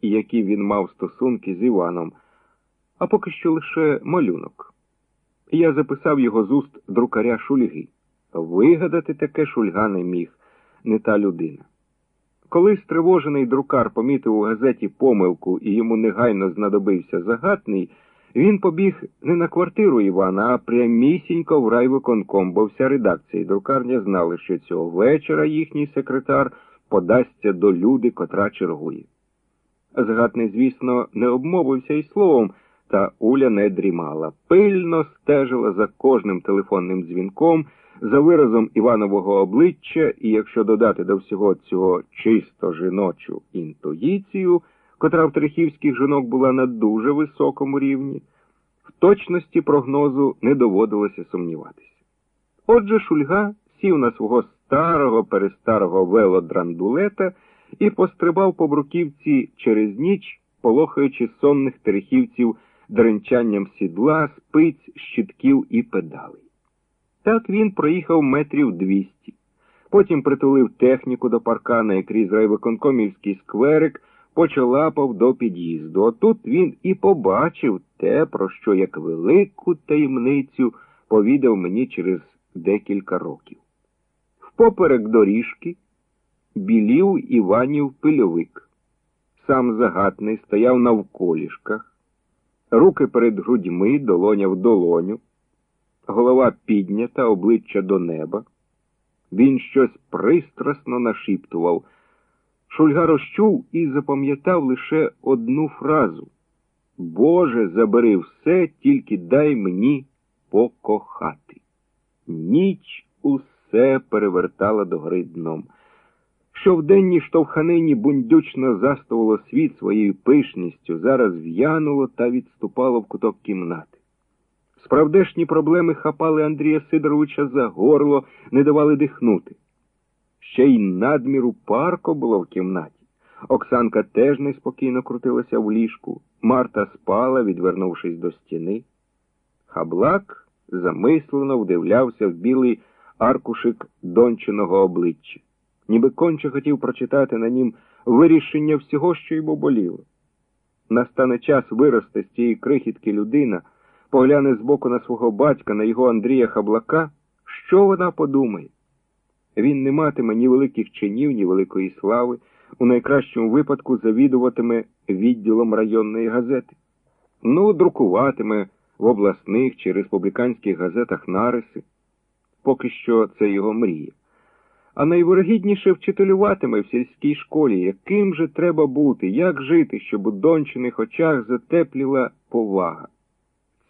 і які він мав стосунки з Іваном, а поки що лише малюнок. Я записав його з уст друкаря Шульги. Вигадати таке Шульга не міг, не та людина. Коли стривожений друкар помітив у газеті помилку і йому негайно знадобився загатний, він побіг не на квартиру Івана, а прямісінько в райвиконком, бо вся редакція і друкарня знали, що цього вечора їхній секретар подасться до люди, котра чергує. Згадний, звісно, не обмовився й словом, та Уля не дрімала, пильно стежила за кожним телефонним дзвінком, за виразом Іванового обличчя, і якщо додати до всього цього чисто жіночу інтуїцію, котра в трехівських жінок була на дуже високому рівні, в точності прогнозу не доводилося сумніватися. Отже, Шульга сів на свого старого перестарого велодрандулета і пострибав по бруківці через ніч, полохаючи сонних терехівців дренчанням сідла, спиць, щитків і педалей. Так він проїхав метрів двісті. Потім притулив техніку до паркана і крізь райвиконкомівський скверик почалапав до під'їзду. Отут він і побачив те, про що як велику таємницю повідав мені через декілька років. Впоперек доріжки білів Іванів пильовик. Сам загатний стояв навколішках, руки перед грудьми, долоня в долоню, голова піднята, обличчя до неба. Він щось пристрасно нашіптував. Шульга розчув і запам'ятав лише одну фразу Боже, забери все, тільки дай мені покохати. Ніч усе перевертала до гри дном. Що в штовханині бундючно заставило світ своєю пишністю, зараз в'януло та відступало в куток кімнати. Справдешні проблеми хапали Андрія Сидоровича за горло, не давали дихнути. Ще й надміру парко було в кімнаті. Оксанка теж неспокійно крутилася в ліжку. Марта спала, відвернувшись до стіни. Хаблак замислено вдивлявся в білий аркушик дончиного обличчя, ніби конче хотів прочитати на нім вирішення всього, що йому боліло. Настане час вирости з цієї крихітки людина, погляне збоку на свого батька, на його Андрія Хаблака, що вона подумає? Він не матиме ні великих чинів, ні великої слави, у найкращому випадку завідуватиме відділом районної газети. Ну, друкуватиме в обласних чи республіканських газетах нариси. Поки що це його мрія. А найвирогідніше вчителюватиме в сільській школі, яким же треба бути, як жити, щоб у дончиних очах затепліла повага.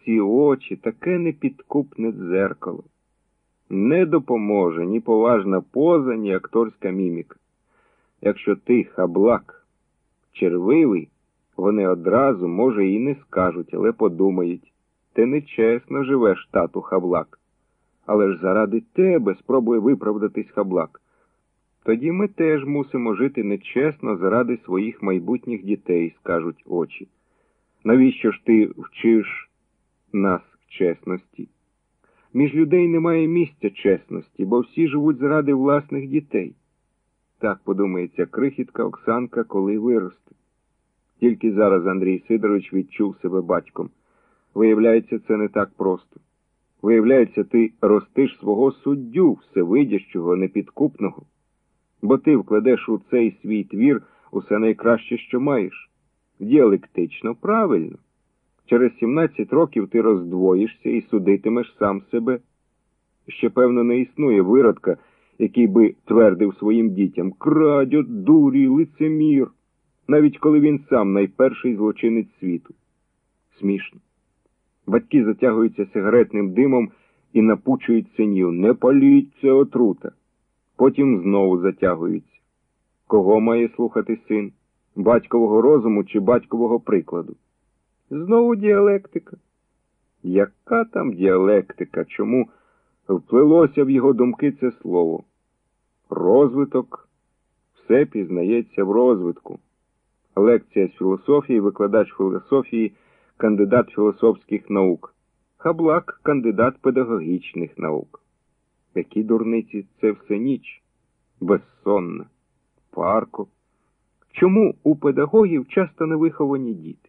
Ці очі таке непідкупне дзеркало. Не допоможе ні поважна поза, ні акторська міміка. Якщо ти хаблак, червивий, вони одразу, може, і не скажуть, але подумають. Ти нечесно живеш, тату хаблак. Але ж заради тебе спробує виправдатись хаблак. Тоді ми теж мусимо жити нечесно заради своїх майбутніх дітей, скажуть очі. Навіщо ж ти вчиш нас чесності? Між людей немає місця чесності, бо всі живуть заради власних дітей. Так подумається крихітка Оксанка, коли виросте. Тільки зараз Андрій Сидорович відчув себе батьком. Виявляється, це не так просто. Виявляється, ти ростиш свого суддю, всевидящого, непідкупного, бо ти вкладеш у цей свій твір усе найкраще, що маєш. Діалектично, правильно. Через 17 років ти роздвоїшся і судитимеш сам себе. Ще, певно, не існує виродка, який би твердив своїм дітям крадьо, дурі, лицемір, навіть коли він сам найперший злочинець світу. Смішно. Батьки затягуються сигаретним димом і напучують синів. Не паліть це отрута. Потім знову затягуються. Кого має слухати син? Батькового розуму чи батькового прикладу? Знову діалектика. Яка там діалектика? Чому вплилося в його думки це слово? Розвиток все пізнається в розвитку. Лекція з філософії, викладач філософії, кандидат філософських наук. Хаблак кандидат педагогічних наук. Які дурниці це все ніч, безсонна, парко. Чому у педагогів часто не виховані діти?